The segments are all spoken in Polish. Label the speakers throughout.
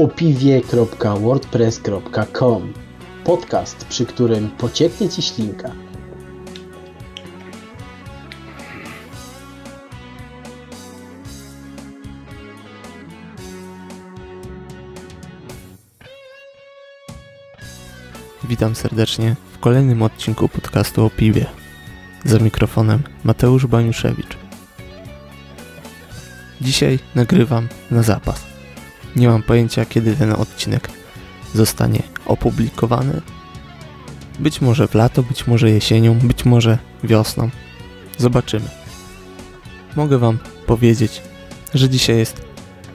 Speaker 1: opiwie.wordpress.com Podcast, przy którym pocieknie Ci ślinka.
Speaker 2: Witam serdecznie w kolejnym odcinku podcastu o piwie. Za mikrofonem Mateusz Baniuszewicz. Dzisiaj nagrywam na zapas. Nie mam pojęcia, kiedy ten odcinek zostanie opublikowany. Być może w lato, być może jesienią, być może wiosną. Zobaczymy. Mogę Wam powiedzieć, że dzisiaj jest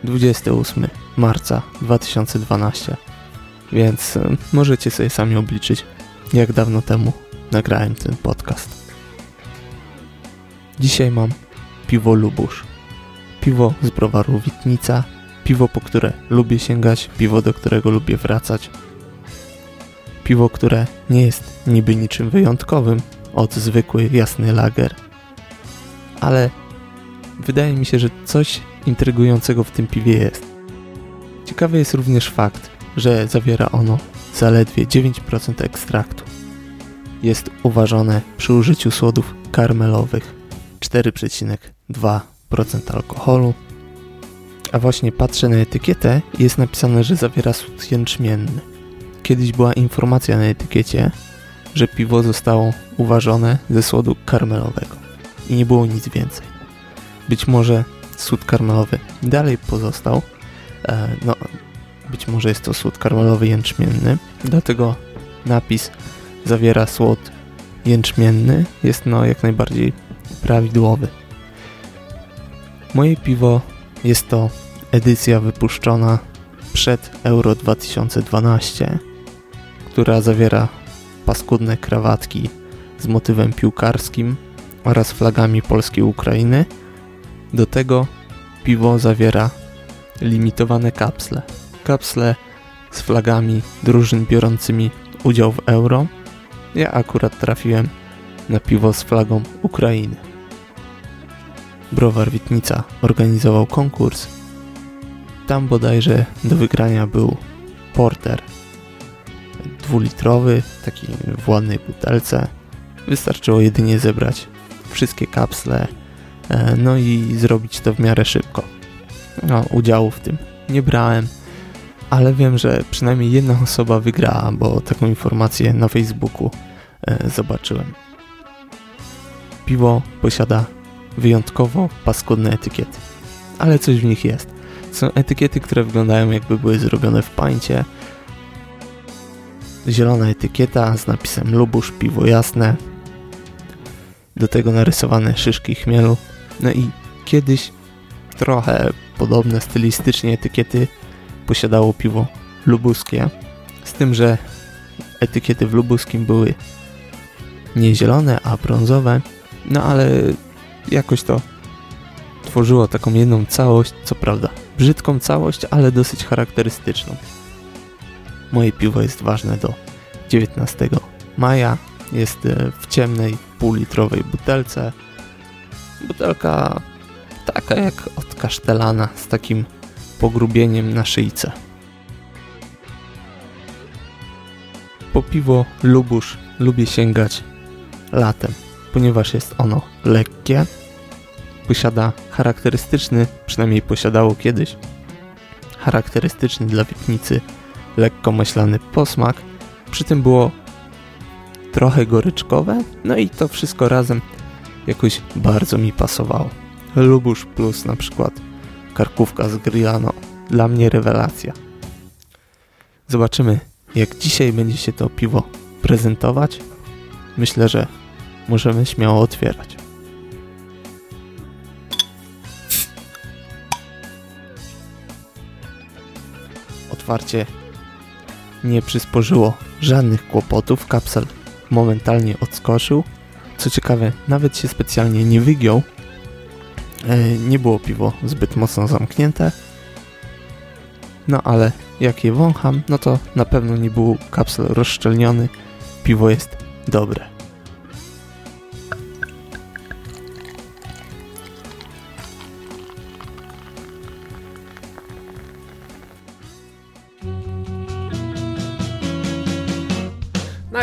Speaker 2: 28 marca 2012, więc e, możecie sobie sami obliczyć, jak dawno temu nagrałem ten podcast. Dzisiaj mam piwo Lubusz. Piwo z browaru Witnica Piwo, po które lubię sięgać, piwo, do którego lubię wracać. Piwo, które nie jest niby niczym wyjątkowym od zwykły jasny lager. Ale wydaje mi się, że coś intrygującego w tym piwie jest. Ciekawy jest również fakt, że zawiera ono zaledwie 9% ekstraktu. Jest uważane przy użyciu słodów karmelowych 4,2% alkoholu a właśnie patrzę na etykietę i jest napisane, że zawiera sód jęczmienny. Kiedyś była informacja na etykiecie, że piwo zostało uważone ze słodu karmelowego i nie było nic więcej. Być może sód karmelowy dalej pozostał, e, no być może jest to sód karmelowy jęczmienny, dlatego napis zawiera słod jęczmienny, jest no jak najbardziej prawidłowy. Moje piwo jest to edycja wypuszczona przed Euro 2012, która zawiera paskudne krawatki z motywem piłkarskim oraz flagami Polski i Ukrainy. Do tego piwo zawiera limitowane kapsle. Kapsle z flagami drużyn biorącymi udział w Euro. Ja akurat trafiłem na piwo z flagą Ukrainy. Browar Witnica organizował konkurs. Tam bodajże do wygrania był porter dwulitrowy, taki w ładnej butelce. Wystarczyło jedynie zebrać wszystkie kapsle, e, no i zrobić to w miarę szybko. No, udziału w tym nie brałem, ale wiem, że przynajmniej jedna osoba wygrała, bo taką informację na Facebooku e, zobaczyłem. Piwo posiada wyjątkowo paskudne etykiety. Ale coś w nich jest. Są etykiety, które wyglądają jakby były zrobione w pańcie. Zielona etykieta z napisem Lubusz, piwo jasne. Do tego narysowane szyszki chmielu. No i kiedyś trochę podobne stylistycznie etykiety posiadało piwo lubuskie. Z tym, że etykiety w lubuskim były nie zielone, a brązowe. No ale jakoś to tworzyło taką jedną całość, co prawda brzydką całość, ale dosyć charakterystyczną. Moje piwo jest ważne do 19 maja. Jest e, w ciemnej, półlitrowej butelce. Butelka taka jak od kasztelana, z takim pogrubieniem na szyjce. Po piwo Lubusz lubię sięgać latem ponieważ jest ono lekkie, posiada charakterystyczny, przynajmniej posiadało kiedyś, charakterystyczny dla witnicy lekko maślany posmak, przy tym było trochę goryczkowe, no i to wszystko razem jakoś bardzo mi pasowało. Lubusz plus na przykład karkówka z grillano, dla mnie rewelacja. Zobaczymy jak dzisiaj będzie się to piwo prezentować. Myślę, że możemy śmiało otwierać. Otwarcie nie przysporzyło żadnych kłopotów. Kapsel momentalnie odskoczył. Co ciekawe, nawet się specjalnie nie wygiął. E, nie było piwo zbyt mocno zamknięte. No ale jak je wącham, no to na pewno nie był kapsel rozszczelniony. Piwo jest dobre.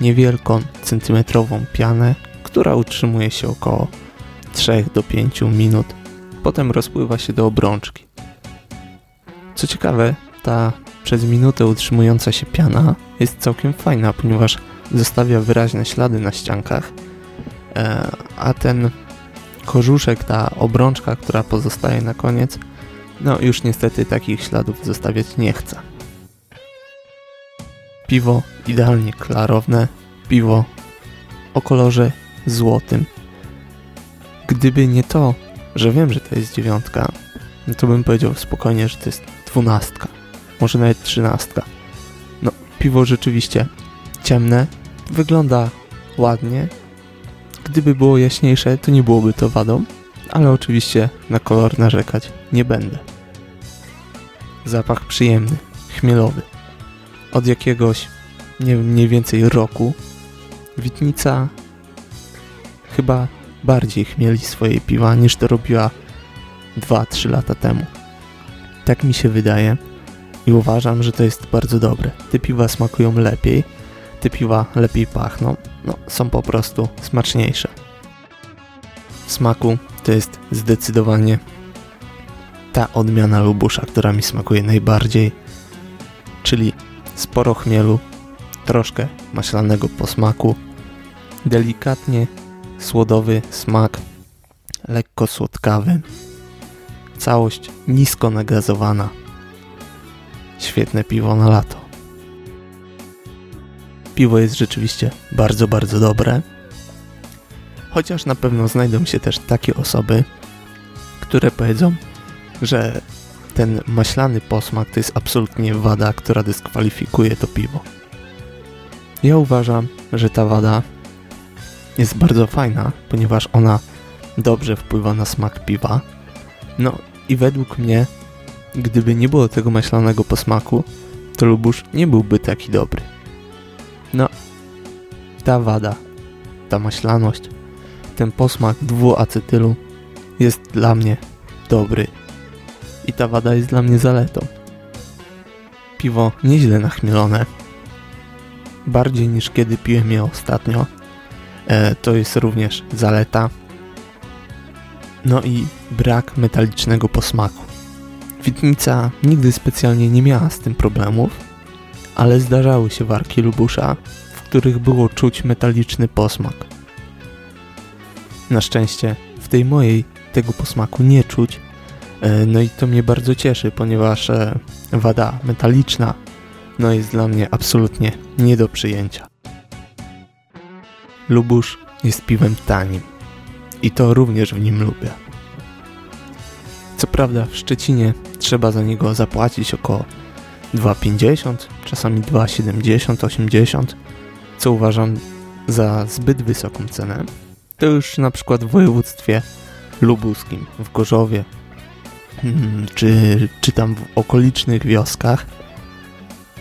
Speaker 2: niewielką centymetrową pianę, która utrzymuje się około 3 do 5 minut. Potem rozpływa się do obrączki. Co ciekawe, ta przez minutę utrzymująca się piana jest całkiem fajna, ponieważ zostawia wyraźne ślady na ściankach, e, a ten korzuszek, ta obrączka, która pozostaje na koniec, no już niestety takich śladów zostawiać nie chce. Piwo idealnie klarowne, piwo o kolorze złotym. Gdyby nie to, że wiem, że to jest dziewiątka, no to bym powiedział spokojnie, że to jest dwunastka, może nawet trzynastka. No, piwo rzeczywiście ciemne, wygląda ładnie. Gdyby było jaśniejsze, to nie byłoby to wadą, ale oczywiście na kolor narzekać nie będę. Zapach przyjemny, chmielowy. Od jakiegoś, nie wiem, mniej więcej roku Witnica chyba bardziej chmieli swoje piwa niż to robiła 2-3 lata temu. Tak mi się wydaje i uważam, że to jest bardzo dobre. Te piwa smakują lepiej, te piwa lepiej pachną, no są po prostu smaczniejsze. W smaku to jest zdecydowanie ta odmiana lubusza, która mi smakuje najbardziej, czyli sporo chmielu, troszkę maślanego posmaku, delikatnie słodowy smak, lekko słodkawy, całość nisko nagazowana. Świetne piwo na lato. Piwo jest rzeczywiście bardzo, bardzo dobre. Chociaż na pewno znajdą się też takie osoby, które powiedzą, że ten maślany posmak to jest absolutnie wada, która dyskwalifikuje to piwo. Ja uważam, że ta wada jest bardzo fajna, ponieważ ona dobrze wpływa na smak piwa. No i według mnie, gdyby nie było tego maślanego posmaku, to lubusz nie byłby taki dobry. No, ta wada, ta maślaność, ten posmak dwuacetylu jest dla mnie dobry. I ta wada jest dla mnie zaletą. Piwo nieźle nachmielone. Bardziej niż kiedy piłem je ostatnio. E, to jest również zaleta. No i brak metalicznego posmaku. Witnica nigdy specjalnie nie miała z tym problemów, ale zdarzały się warki lubusza, w których było czuć metaliczny posmak. Na szczęście w tej mojej tego posmaku nie czuć, no i to mnie bardzo cieszy, ponieważ e, wada metaliczna no jest dla mnie absolutnie nie do przyjęcia. Lubusz jest piwem tanim i to również w nim lubię. Co prawda w Szczecinie trzeba za niego zapłacić około 2,50, czasami 2,70, 80, co uważam za zbyt wysoką cenę. To już na przykład w województwie lubuskim, w Gorzowie, czy, czy tam w okolicznych wioskach,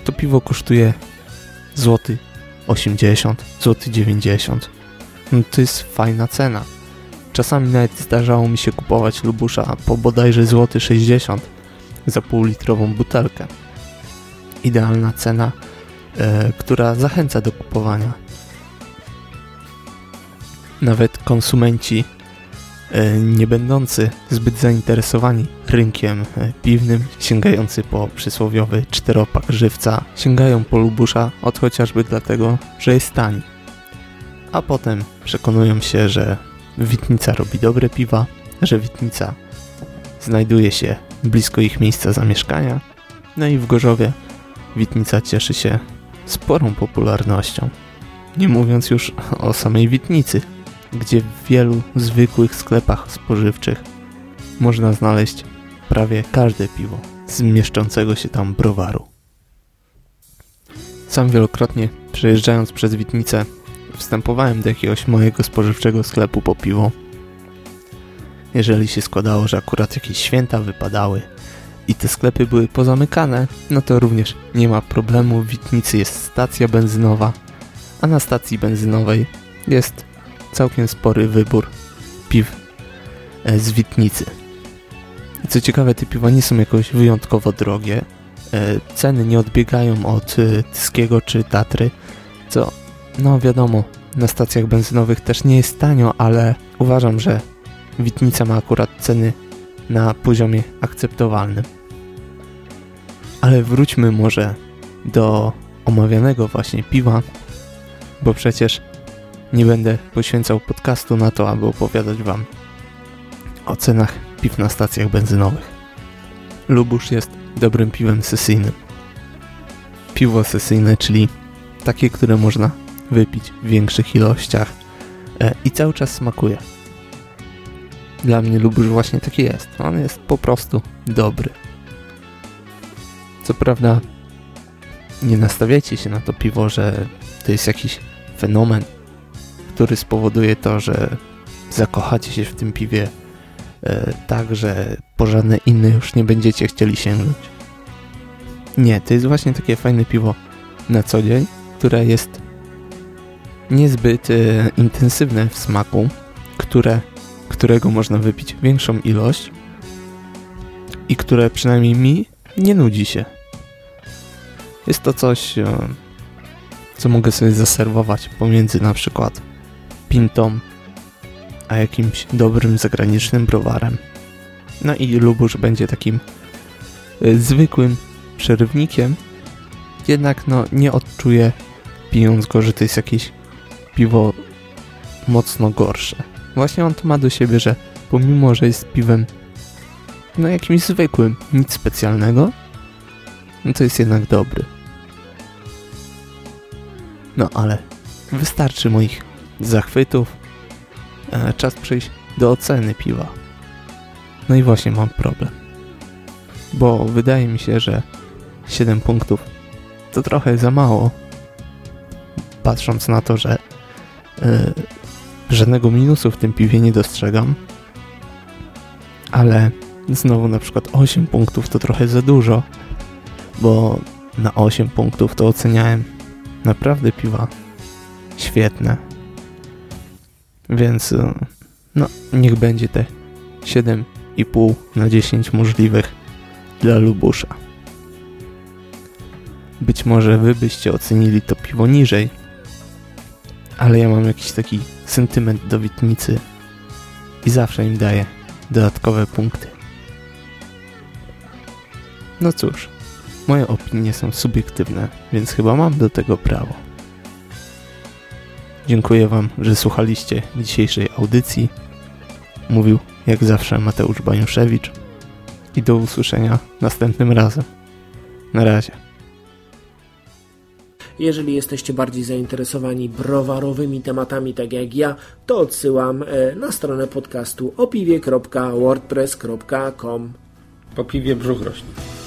Speaker 2: to piwo kosztuje złoty 80, złoty 90. No to jest fajna cena. Czasami nawet zdarzało mi się kupować lubusza po bodajże złoty 60 za półlitrową butelkę. Idealna cena, e, która zachęca do kupowania. Nawet konsumenci e, nie będący zbyt zainteresowani rynkiem e, piwnym, sięgający po przysłowiowy czteropak żywca, sięgają po lubusza od chociażby dlatego, że jest tani. A potem przekonują się, że Witnica robi dobre piwa, że Witnica znajduje się blisko ich miejsca zamieszkania, no i w Gorzowie Witnica cieszy się sporą popularnością. Nie mówiąc już o samej Witnicy, gdzie w wielu zwykłych sklepach spożywczych można znaleźć prawie każde piwo z mieszczącego się tam browaru. Sam wielokrotnie przejeżdżając przez Witnicę wstępowałem do jakiegoś mojego spożywczego sklepu po piwo, jeżeli się składało, że akurat jakieś święta wypadały i te sklepy były pozamykane, no to również nie ma problemu. W Witnicy jest stacja benzynowa, a na stacji benzynowej jest całkiem spory wybór piw e, z Witnicy. I co ciekawe, te piwa nie są jakoś wyjątkowo drogie. E, ceny nie odbiegają od e, Tyskiego czy Tatry, co no wiadomo, na stacjach benzynowych też nie jest tanio, ale uważam, że Witnica ma akurat ceny na poziomie akceptowalnym. Ale wróćmy może do omawianego właśnie piwa, bo przecież nie będę poświęcał podcastu na to, aby opowiadać Wam o cenach piw na stacjach benzynowych. Lubusz jest dobrym piwem sesyjnym. Piwo sesyjne, czyli takie, które można wypić w większych ilościach e, i cały czas smakuje. Dla mnie Lubusz właśnie taki jest. On jest po prostu dobry. Co prawda nie nastawiajcie się na to piwo, że to jest jakiś fenomen, który spowoduje to, że zakochacie się w tym piwie tak, że po żadne inne już nie będziecie chcieli sięgnąć. Nie, to jest właśnie takie fajne piwo na co dzień, które jest niezbyt e, intensywne w smaku, które, którego można wypić większą ilość i które przynajmniej mi nie nudzi się. Jest to coś, e, co mogę sobie zaserwować pomiędzy na przykład pintą a jakimś dobrym zagranicznym browarem. No i Lubusz będzie takim e, zwykłym przerywnikiem, jednak no nie odczuję pijąc go, że to jest jakieś piwo mocno gorsze. Właśnie on to ma do siebie, że pomimo, że jest piwem no jakimś zwykłym, nic specjalnego, no to jest jednak dobry. No ale wystarczy moich zachwytów. E, czas przejść do oceny piwa. No i właśnie mam problem. Bo wydaje mi się, że 7 punktów to trochę za mało. Patrząc na to, że e, żadnego minusu w tym piwie nie dostrzegam. Ale znowu na przykład 8 punktów to trochę za dużo. Bo na 8 punktów to oceniałem naprawdę piwa świetne. Więc e, no, niech będzie te 7,5 na 10 możliwych dla Lubusza. Być może wy byście ocenili to piwo niżej, ale ja mam jakiś taki sentyment do Witnicy i zawsze im daję dodatkowe punkty. No cóż, moje opinie są subiektywne, więc chyba mam do tego prawo. Dziękuję Wam, że słuchaliście dzisiejszej audycji. Mówił jak zawsze Mateusz Baniuszewicz i do usłyszenia następnym razem. Na razie.
Speaker 3: Jeżeli jesteście bardziej zainteresowani browarowymi tematami, tak jak ja, to odsyłam e, na stronę podcastu opiwie.wordpress.com.
Speaker 4: Po piwie brzuch rośnie.